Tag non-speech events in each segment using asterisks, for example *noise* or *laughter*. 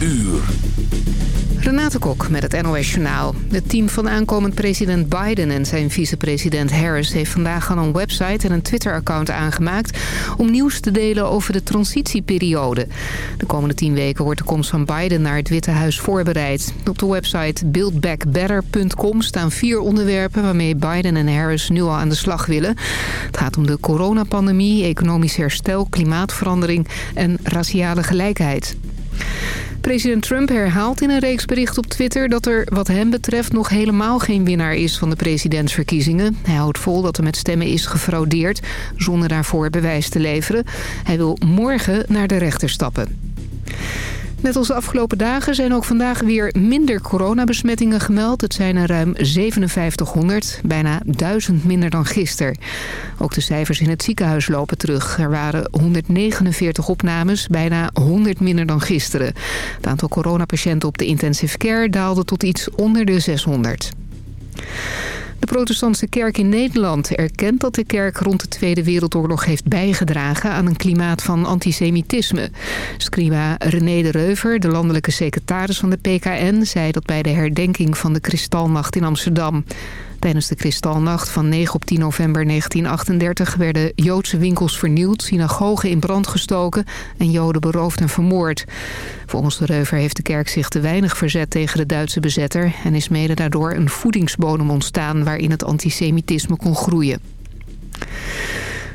uur. Renate Kok met het NOS Journaal. Het team van aankomend president Biden en zijn vicepresident Harris... heeft vandaag al een website en een Twitter-account aangemaakt... om nieuws te delen over de transitieperiode. De komende tien weken wordt de komst van Biden naar het Witte Huis voorbereid. Op de website buildbackbetter.com staan vier onderwerpen... waarmee Biden en Harris nu al aan de slag willen. Het gaat om de coronapandemie, economisch herstel, klimaatverandering en raciale gelijkheid. President Trump herhaalt in een reeks berichten op Twitter... dat er wat hem betreft nog helemaal geen winnaar is van de presidentsverkiezingen. Hij houdt vol dat er met stemmen is gefraudeerd... zonder daarvoor bewijs te leveren. Hij wil morgen naar de rechter stappen. Net als de afgelopen dagen zijn ook vandaag weer minder coronabesmettingen gemeld. Het zijn er ruim 5700, bijna 1000 minder dan gisteren. Ook de cijfers in het ziekenhuis lopen terug. Er waren 149 opnames, bijna 100 minder dan gisteren. Het aantal coronapatiënten op de intensive care daalde tot iets onder de 600. De protestantse kerk in Nederland erkent dat de kerk rond de Tweede Wereldoorlog heeft bijgedragen aan een klimaat van antisemitisme. Scriba René de Reuver, de landelijke secretaris van de PKN, zei dat bij de herdenking van de Kristalnacht in Amsterdam. Tijdens de Kristalnacht van 9 op 10 november 1938 werden Joodse winkels vernield, synagogen in brand gestoken en Joden beroofd en vermoord. Volgens de Reuver heeft de kerk zich te weinig verzet tegen de Duitse bezetter en is mede daardoor een voedingsbodem ontstaan waarin het antisemitisme kon groeien.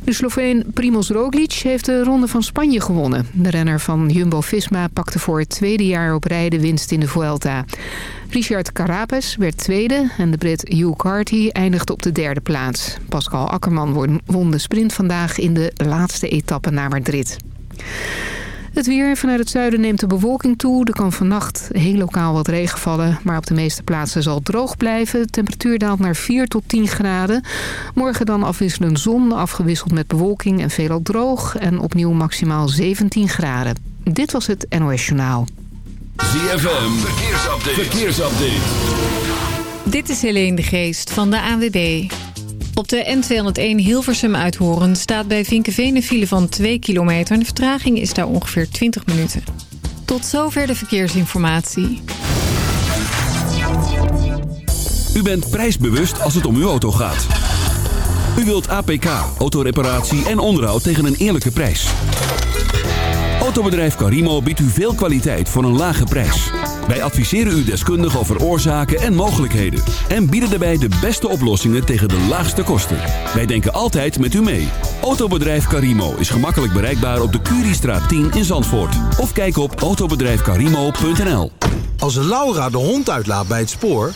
De Sloveen Primoz Roglic heeft de Ronde van Spanje gewonnen. De renner van Jumbo-Visma pakte voor het tweede jaar op rij de winst in de Vuelta. Richard Carapes werd tweede en de Brit Hugh Carty eindigde op de derde plaats. Pascal Akkerman won de sprint vandaag in de laatste etappe naar Madrid. Het weer vanuit het zuiden neemt de bewolking toe. Er kan vannacht heel lokaal wat regen vallen. Maar op de meeste plaatsen zal het droog blijven. De temperatuur daalt naar 4 tot 10 graden. Morgen dan afwisselend zon, afgewisseld met bewolking en veelal droog. En opnieuw maximaal 17 graden. Dit was het NOS Journaal. ZFM, verkeersupdate. verkeersupdate. Dit is Helene de Geest van de ANWB. Op de N201 Hilversum uithoren staat bij Vinkenveen een file van 2 kilometer... de vertraging is daar ongeveer 20 minuten. Tot zover de verkeersinformatie. U bent prijsbewust als het om uw auto gaat. U wilt APK, autoreparatie en onderhoud tegen een eerlijke prijs. Autobedrijf Carimo biedt u veel kwaliteit voor een lage prijs. Wij adviseren u deskundig over oorzaken en mogelijkheden. En bieden daarbij de beste oplossingen tegen de laagste kosten. Wij denken altijd met u mee. Autobedrijf Carimo is gemakkelijk bereikbaar op de Curiestraat 10 in Zandvoort. Of kijk op autobedrijfcarimo.nl Als Laura de hond uitlaat bij het spoor...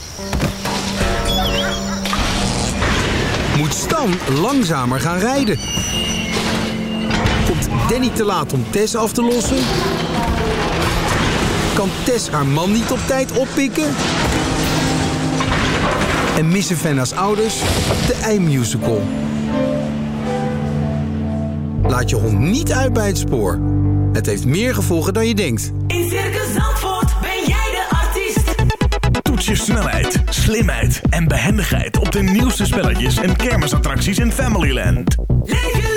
moet Stan langzamer gaan rijden. Komt Danny te laat om Tess af te lossen? Kan Tess haar man niet op tijd oppikken? En missen Fenna's ouders de ei-musical? Laat je hond niet uit bij het spoor. Het heeft meer gevolgen dan je denkt. In Circus Zandvoort ben jij de artiest. Toets je snelheid, slimheid en behendigheid op de nieuwste spelletjes en kermisattracties in Familyland. Leef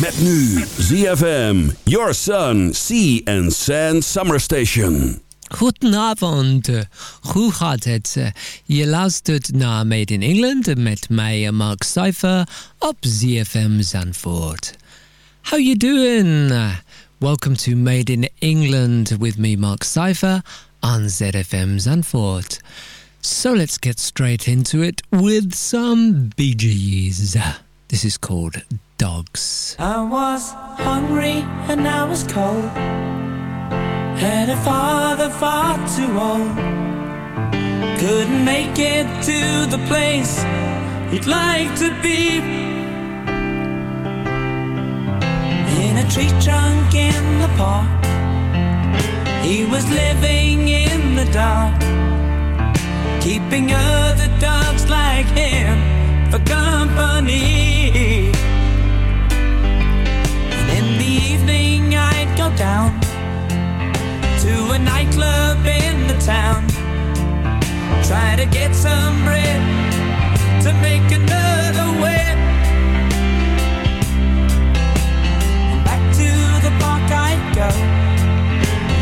Met nu ZFM, Your Sun, Sea and Sand Summer Station. Goedenavond, hoe gaat het? Je luistert naar Made in England met mij Mark Cypher op ZFM Zandvoort. How you doing? Welcome to Made in England with me Mark Cypher on ZFM Zandvoort. So let's get straight into it with some Bee Gees. This is called Dogs. I was hungry and I was cold. Had a father far too old. Couldn't make it to the place he'd like to be. In a tree trunk in the park. He was living in the dark. keeping other dogs like him for company. Go down to a nightclub in the town, try to get some bread to make another whip. Back to the park I'd go,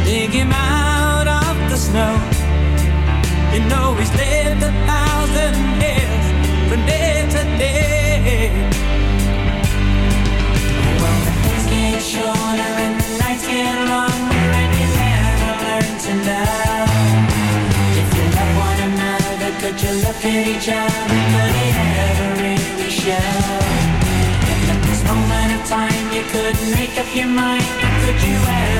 dig him out of the snow. You know he's lived a thousand years from day to day. Make up your mind, could you ever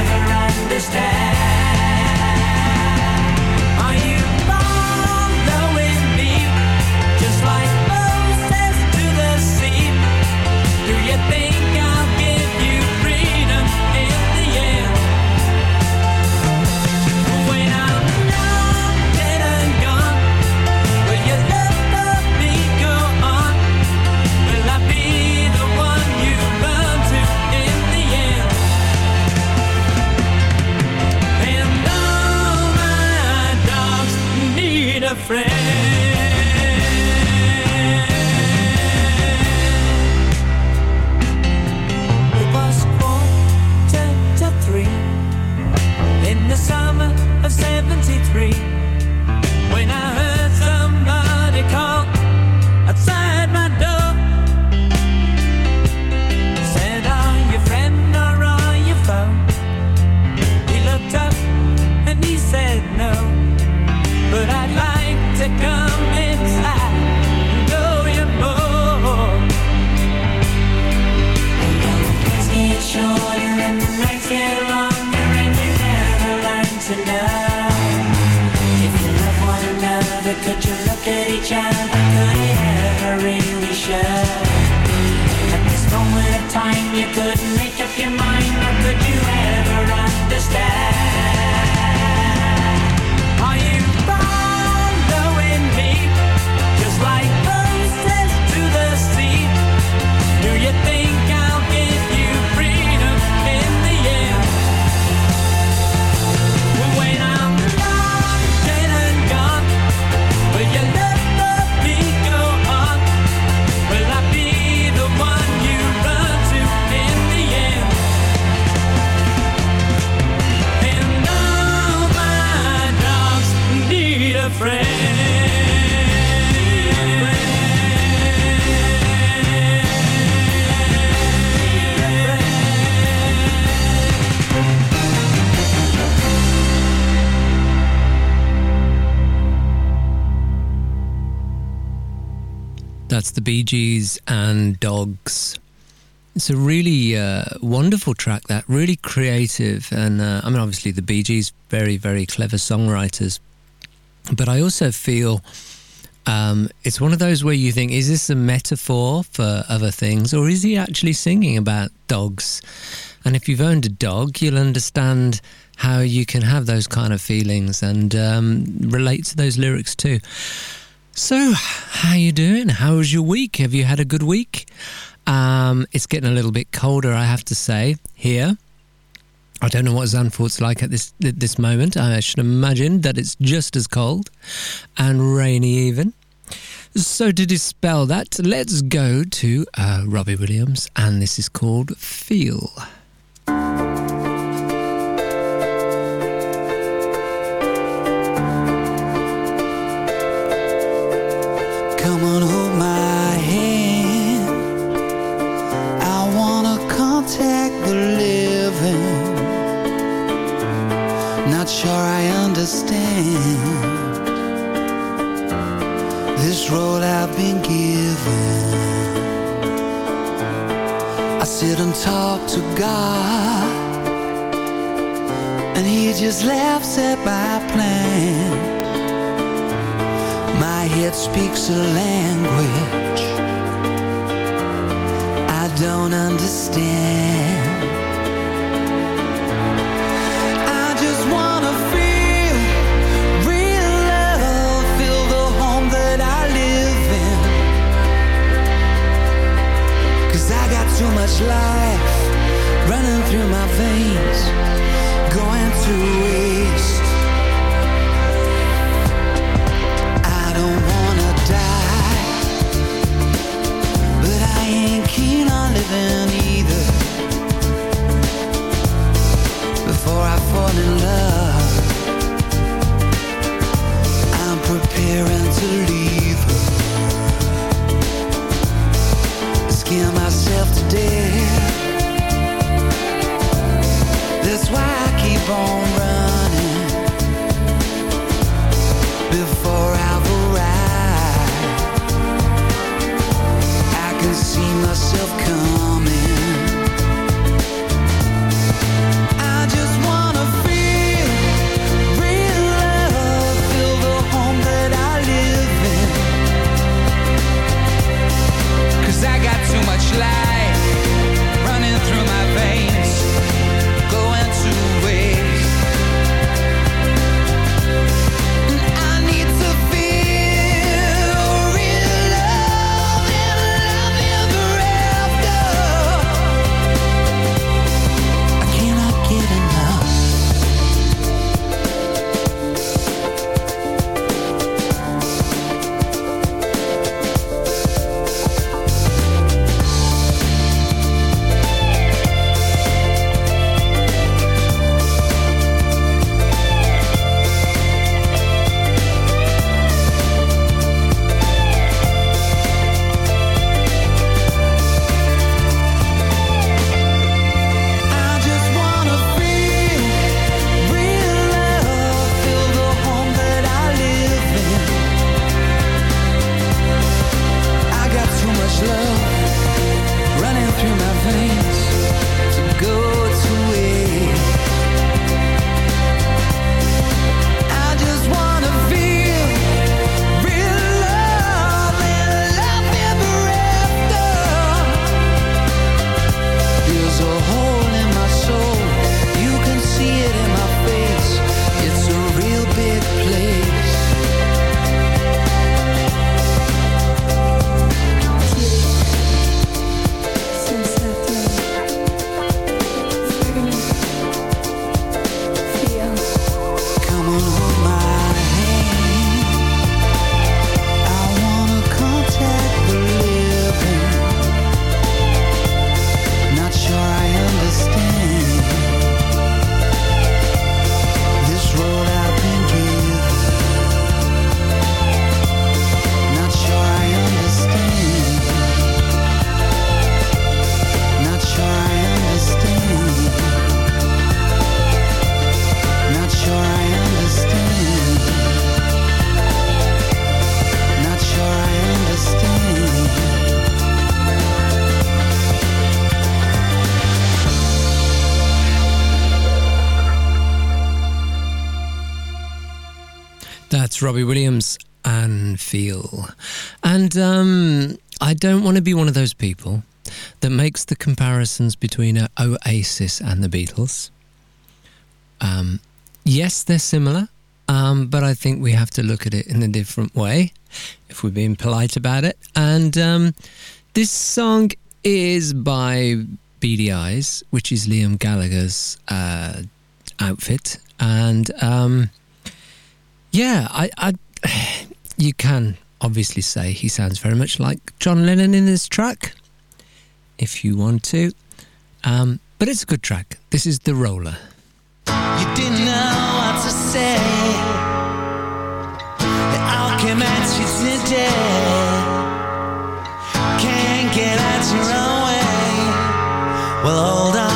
the Bee Gees and Dogs. It's a really uh, wonderful track, that really creative. And uh, I mean, obviously, the Bee Gees, very, very clever songwriters. But I also feel um, it's one of those where you think, is this a metaphor for other things, or is he actually singing about dogs? And if you've owned a dog, you'll understand how you can have those kind of feelings and um, relate to those lyrics too. So, how you doing? How was your week? Have you had a good week? Um, it's getting a little bit colder, I have to say, here. I don't know what Zandvoort's like at this at this moment. I should imagine that it's just as cold and rainy even. So to dispel that, let's go to uh, Robbie Williams, and this is called Feel. Just laughs at my plan yet speaks a language I don't understand. I just wanna feel real love Feel the home that I live I got too much to leave Robbie Williams and Feel. And um, I don't want to be one of those people that makes the comparisons between uh, Oasis and the Beatles. Um, yes, they're similar, um, but I think we have to look at it in a different way if we're being polite about it. And um, this song is by Eyes, which is Liam Gallagher's uh, outfit. And um, yeah, I, I, *sighs* you can obviously say he sounds very much like John Lennon in this track, if you want to. Um, but it's a good track. This is The Roller. You didn't know what to say. Can't get at your own way. Well, hold on,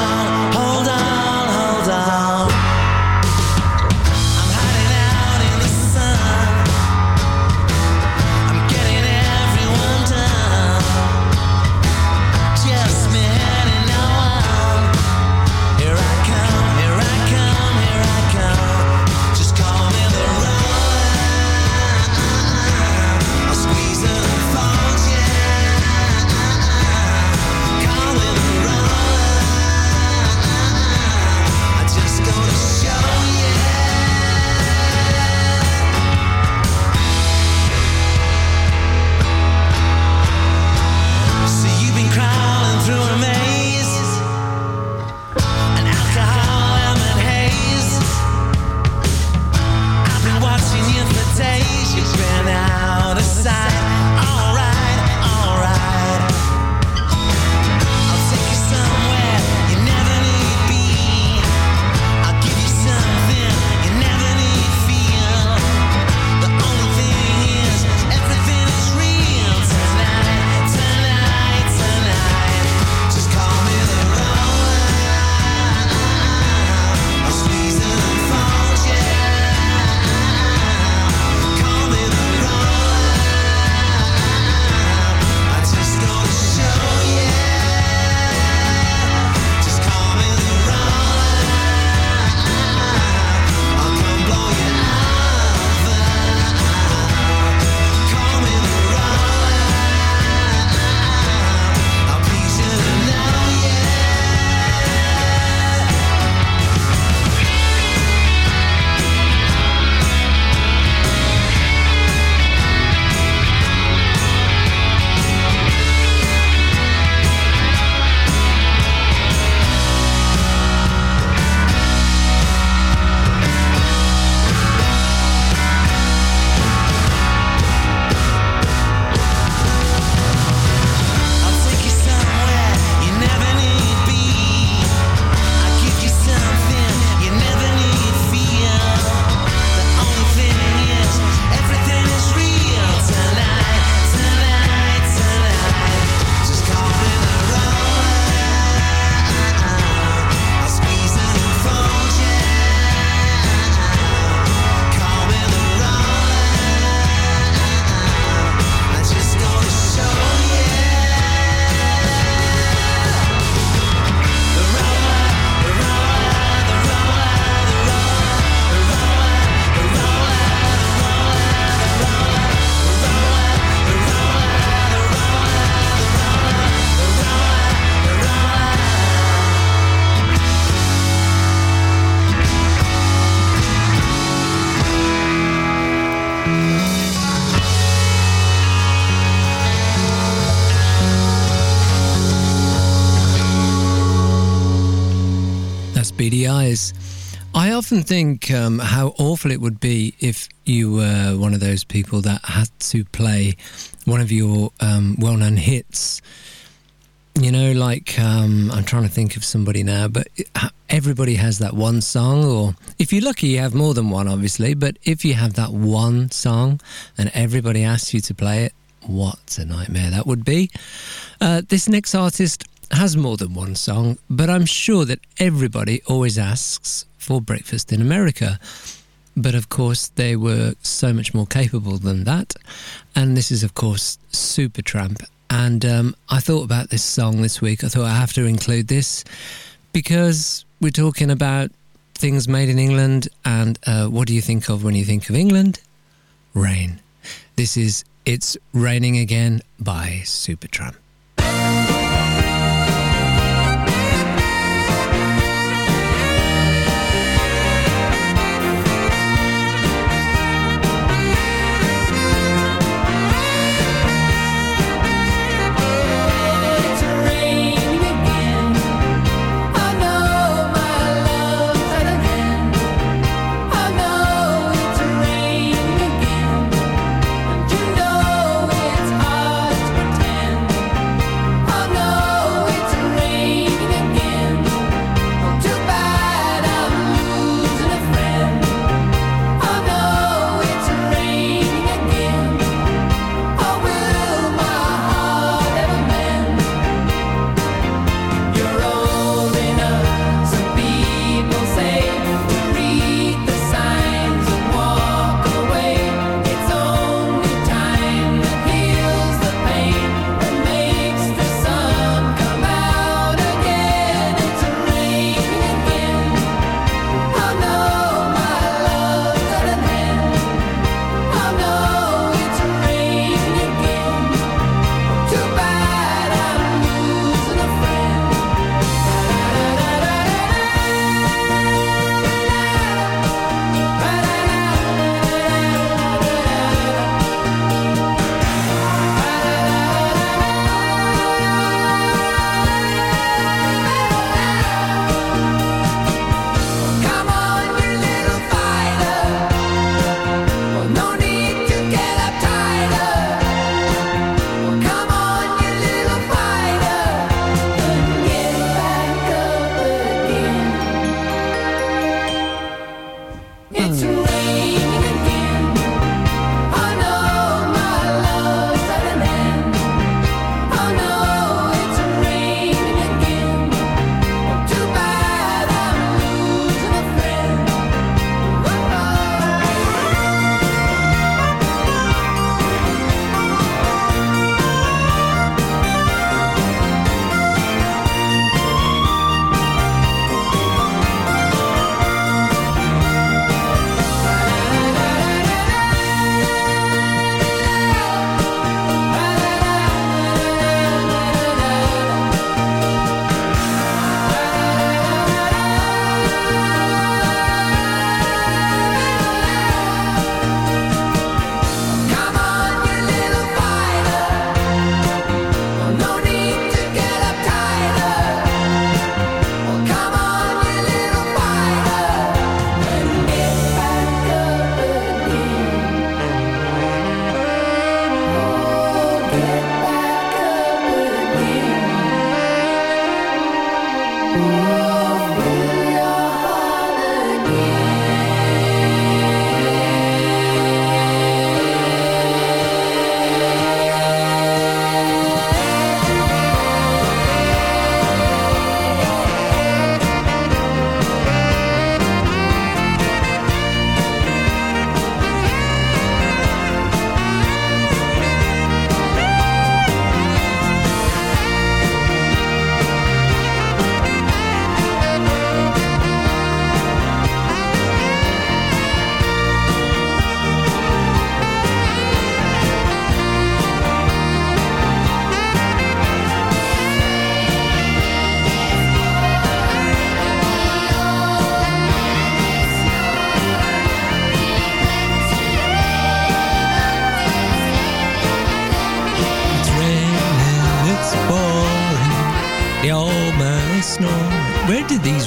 often think um, how awful it would be if you were one of those people that had to play one of your um, well known hits. You know, like, um, I'm trying to think of somebody now, but everybody has that one song, or if you're lucky, you have more than one, obviously. But if you have that one song and everybody asks you to play it, what a nightmare that would be. Uh, this next artist has more than one song, but I'm sure that everybody always asks for Breakfast in America. But of course, they were so much more capable than that. And this is, of course, Supertramp. And um, I thought about this song this week. I thought I have to include this because we're talking about things made in England. And uh, what do you think of when you think of England? Rain. This is It's Raining Again by Supertramp.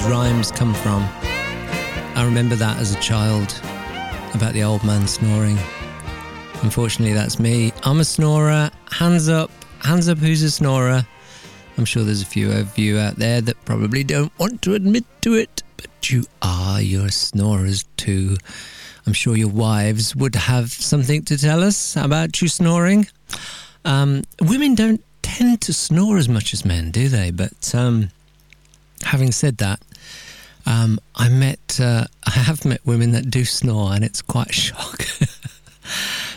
Rhymes come from. I remember that as a child about the old man snoring. Unfortunately, that's me. I'm a snorer. Hands up. Hands up who's a snorer. I'm sure there's a few of you out there that probably don't want to admit to it, but you are. You're snorers too. I'm sure your wives would have something to tell us about you snoring. Um, women don't tend to snore as much as men, do they? But um, having said that, um, I met, uh, *laughs* I have met women that do snore, and it's quite a *laughs* shock.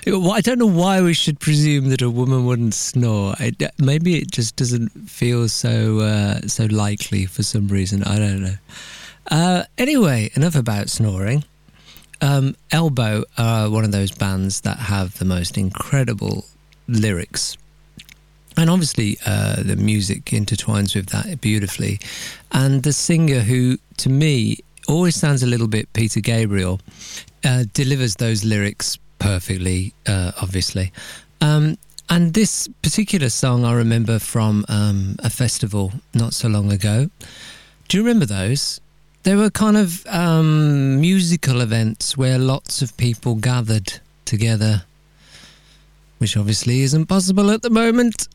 I don't know why we should presume that a woman wouldn't snore. It, maybe it just doesn't feel so uh, so likely for some reason. I don't know. Uh, anyway, enough about snoring. Um, Elbow are one of those bands that have the most incredible lyrics. And obviously, uh, the music intertwines with that beautifully. And the singer, who to me always sounds a little bit Peter Gabriel, uh, delivers those lyrics perfectly, uh, obviously. Um, and this particular song I remember from um, a festival not so long ago. Do you remember those? They were kind of um, musical events where lots of people gathered together, which obviously isn't possible at the moment.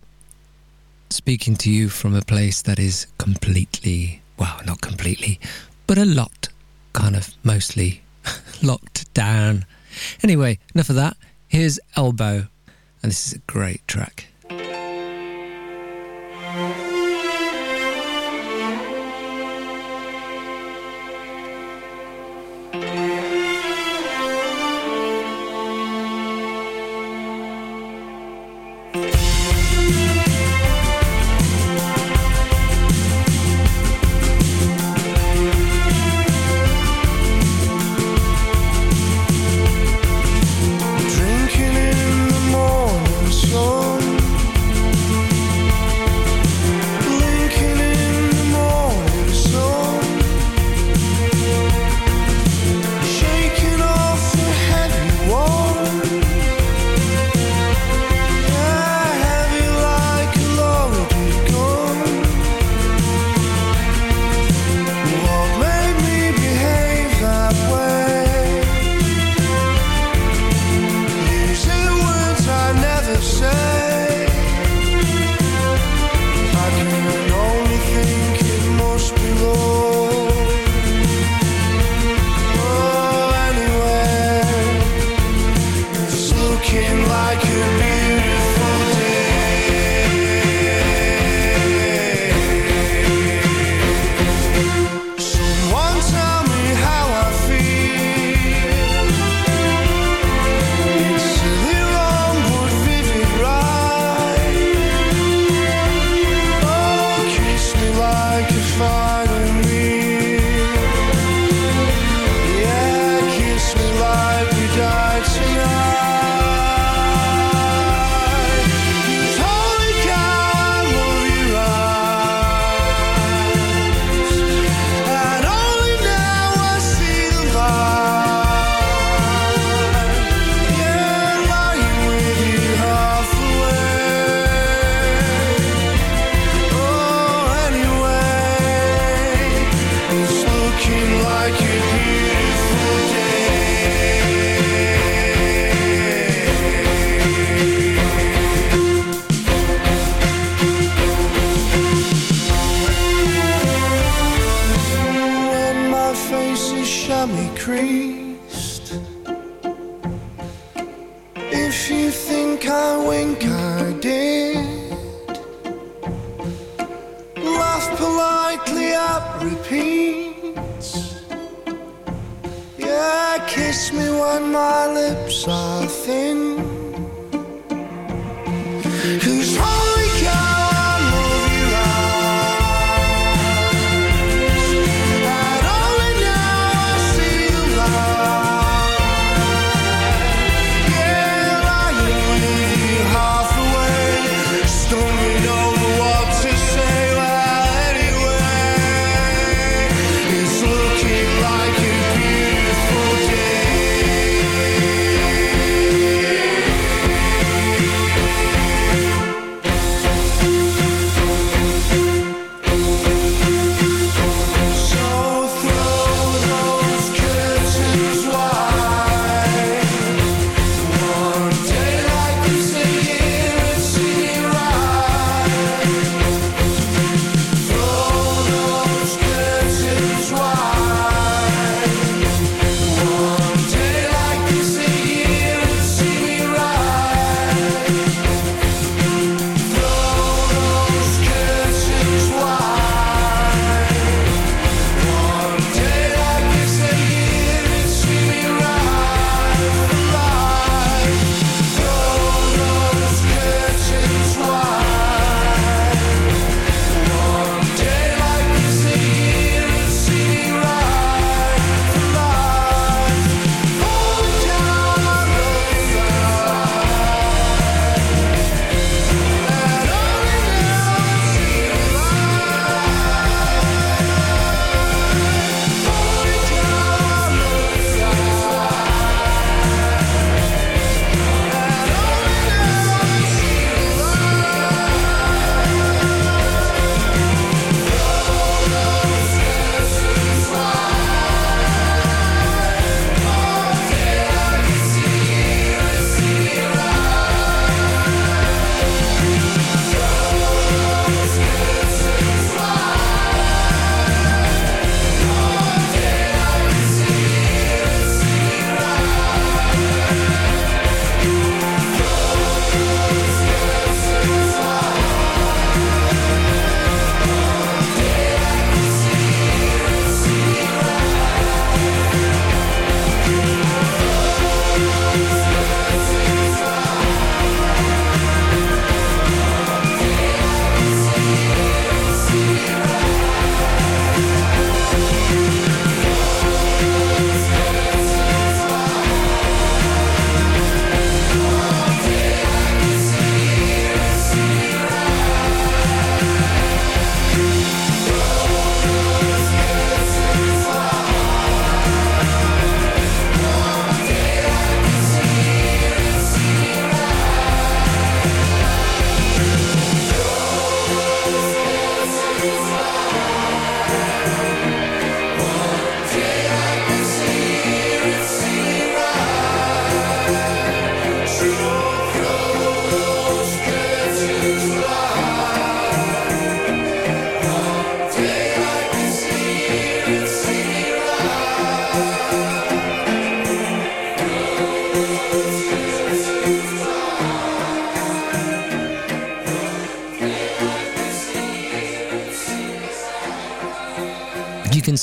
Speaking to you from a place that is completely, well, not completely, but a lot, kind of mostly *laughs* locked down. Anyway, enough of that. Here's Elbow, and this is a great track.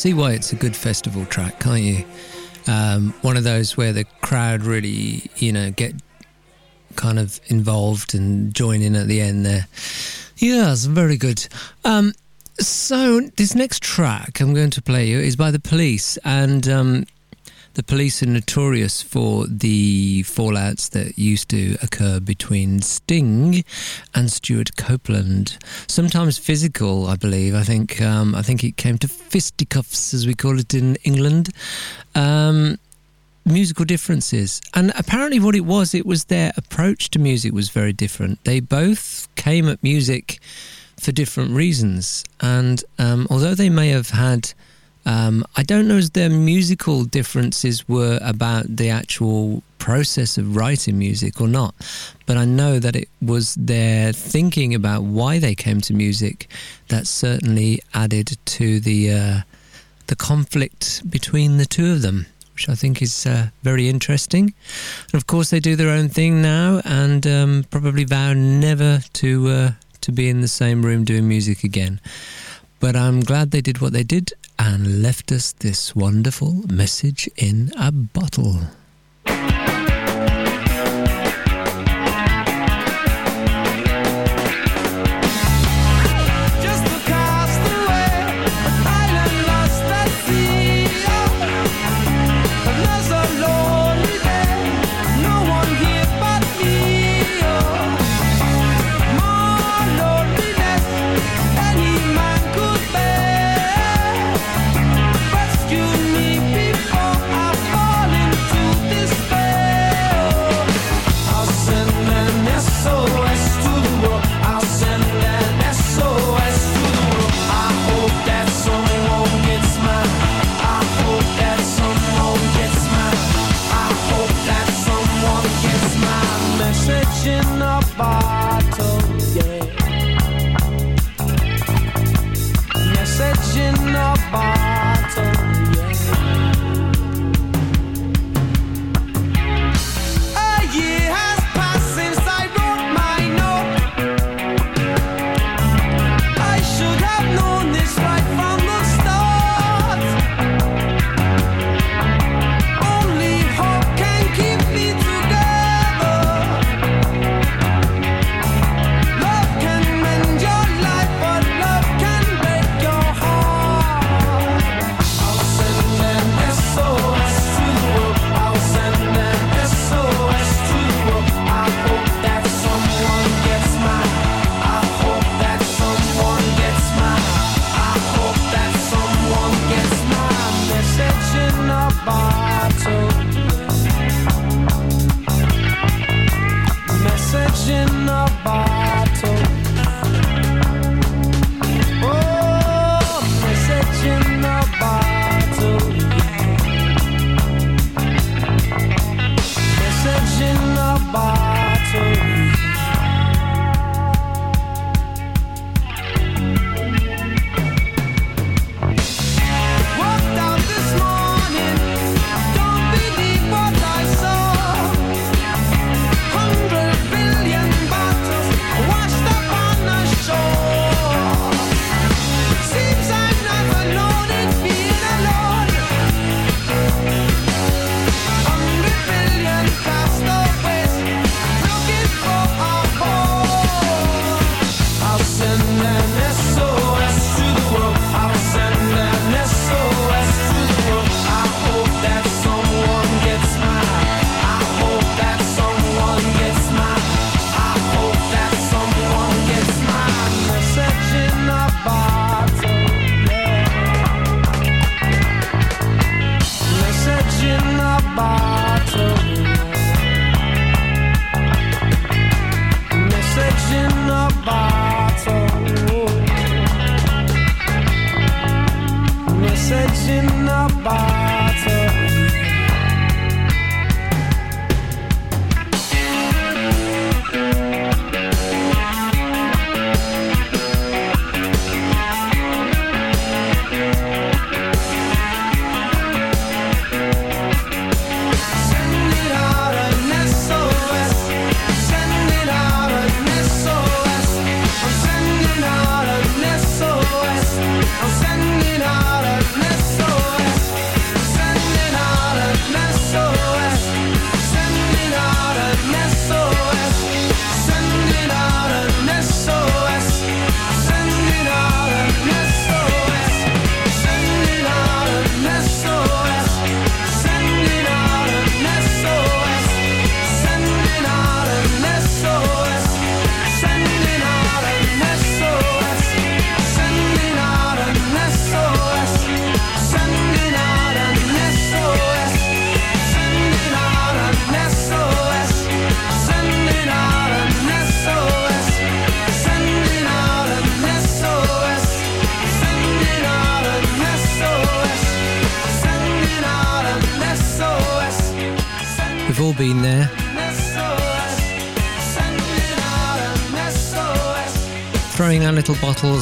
See why it's a good festival track, can't you? Um, one of those where the crowd really, you know, get kind of involved and join in at the end there. Yeah, Yes, very good. Um, so this next track I'm going to play you is by the Police, and um, the Police are notorious for the fallouts that used to occur between Sting and Stewart Copeland. Sometimes physical, I believe. I think um, I think it came to fisticuffs, as we call it in England. Um, musical differences. And apparently, what it was, it was their approach to music was very different. They both came at music for different reasons. And um, although they may have had, um, I don't know if their musical differences were about the actual process of writing music or not, but I know that it was their thinking about why they came to music that certainly added to the uh, the conflict between the two of them which I think is uh, very interesting. And of course, they do their own thing now, and um, probably vow never to uh, to be in the same room doing music again. But I'm glad they did what they did and left us this wonderful message in a bottle.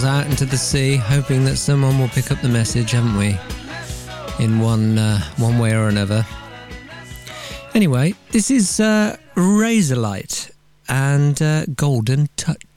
out into the sea, hoping that someone will pick up the message, haven't we? In one uh, one way or another. Anyway, this is uh, Razorlight and uh, Golden Touch.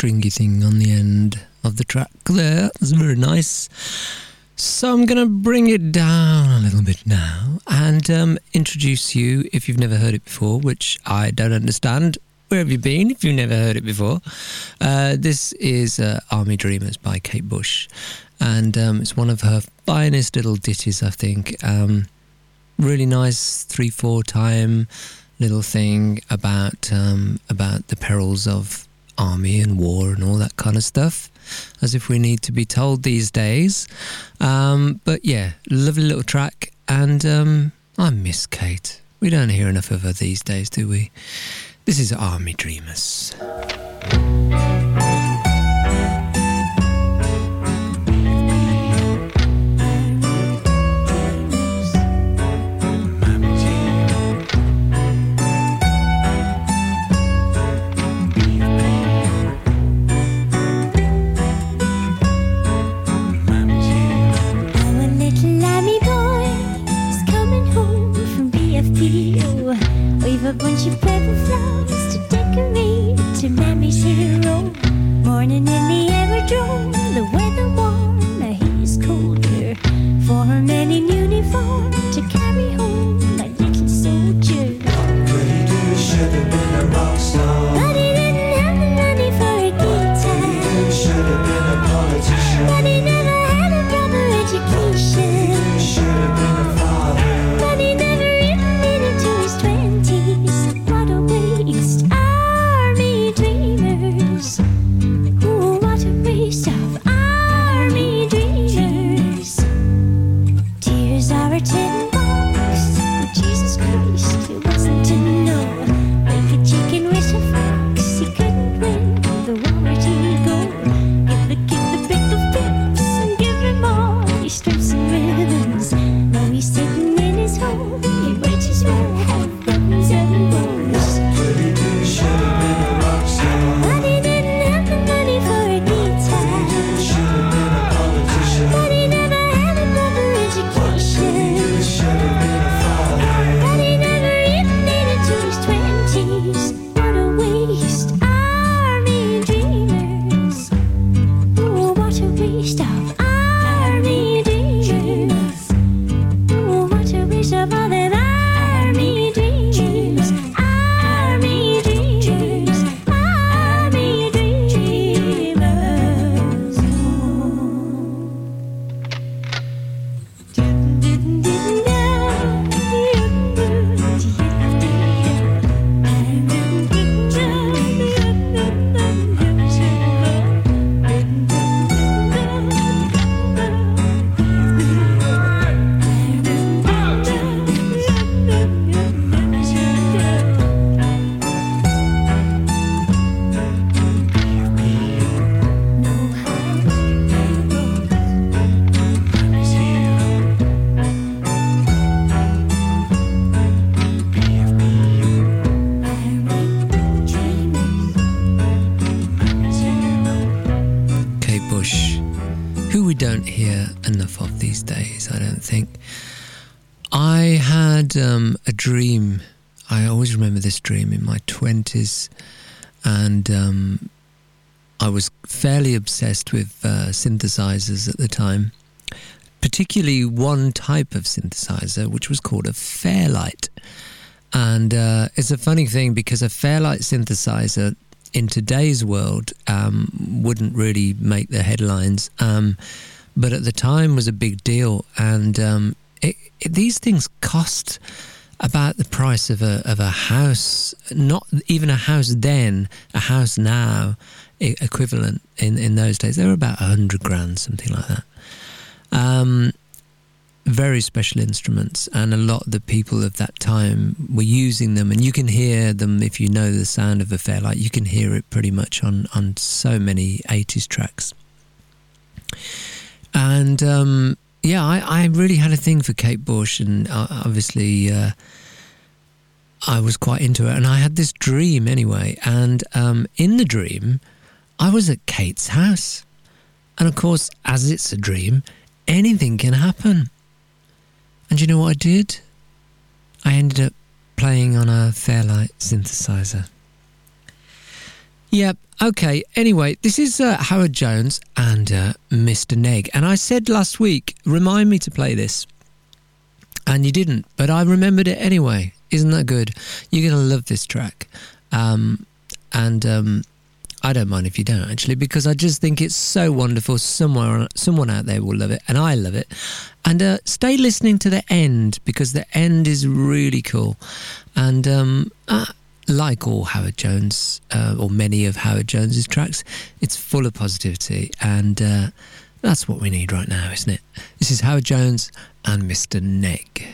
stringy thing on the end of the track there. It's very nice. So I'm going to bring it down a little bit now and um, introduce you, if you've never heard it before, which I don't understand. Where have you been if you've never heard it before? Uh, this is uh, Army Dreamers by Kate Bush. And um, it's one of her finest little ditties, I think. Um, really nice three, four time little thing about um, about the perils of army and war and all that kind of stuff, as if we need to be told these days. Um, but yeah, lovely little track, and um, I miss Kate. We don't hear enough of her these days, do we? This is Army Dreamers. A dream. I always remember this dream in my 20s, and um, I was fairly obsessed with uh, synthesizers at the time, particularly one type of synthesizer, which was called a Fairlight. And uh, it's a funny thing because a Fairlight synthesizer in today's world um, wouldn't really make the headlines, um, but at the time was a big deal. And um, it, it, these things cost about the price of a of a house, not even a house then, a house now, equivalent in in those days. They were about a hundred grand, something like that. Um, very special instruments, and a lot of the people of that time were using them, and you can hear them if you know the sound of a Fairlight. You can hear it pretty much on on so many eighties tracks. And um, yeah, I, I really had a thing for Kate Bush, and uh, obviously uh, I was quite into it. And I had this dream anyway, and um, in the dream, I was at Kate's house, and of course, as it's a dream, anything can happen. And you know what I did? I ended up playing on a Fairlight synthesizer. Yep. Okay. Anyway, this is uh, Howard Jones and uh, Mr. Neg. And I said last week, remind me to play this. And you didn't, but I remembered it anyway. Isn't that good? You're going to love this track. Um, and um, I don't mind if you don't, actually, because I just think it's so wonderful. Somewhere, someone out there will love it, and I love it. And uh, stay listening to the end because the end is really cool. And um, uh, like all Howard Jones, uh, or many of Howard Jones's tracks, it's full of positivity, and uh, that's what we need right now, isn't it? This is Howard Jones and Mr. Neg.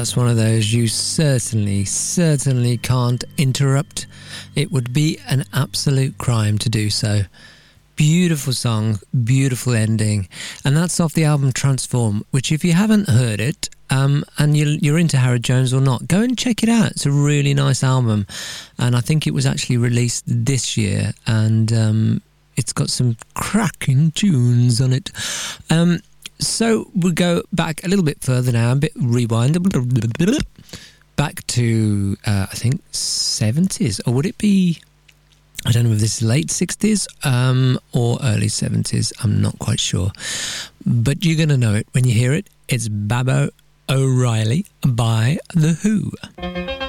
That's one of those you certainly, certainly can't interrupt. It would be an absolute crime to do so. Beautiful song, beautiful ending. And that's off the album Transform, which, if you haven't heard it, um, and you're, you're into Harry Jones or not, go and check it out. It's a really nice album. And I think it was actually released this year. And um, it's got some cracking tunes on it. Um, so we'll go back a little bit further now, a bit rewind. Back to, uh, I think, 70s. Or would it be, I don't know if this is late 60s um, or early 70s. I'm not quite sure. But you're going to know it when you hear it. It's Baba O'Riley by The Who.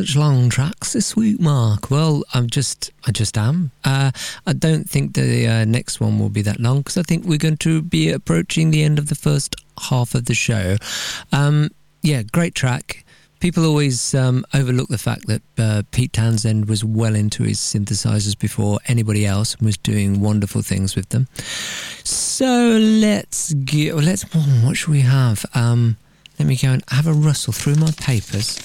Such long tracks this week, Mark? Well, I'm just, I just am. Uh, I don't think the uh, next one will be that long because I think we're going to be approaching the end of the first half of the show. Um, yeah, great track. People always um, overlook the fact that uh, Pete Townshend was well into his synthesizers before anybody else and was doing wonderful things with them. So let's get. Let's. what should we have? Um, let me go and have a rustle through my papers.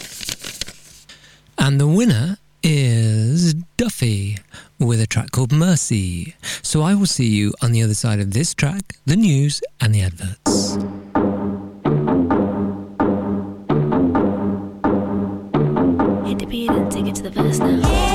And the winner is Duffy with a track called Mercy. So I will see you on the other side of this track, the news, and the adverts. Hit the beat and take it to the verse now.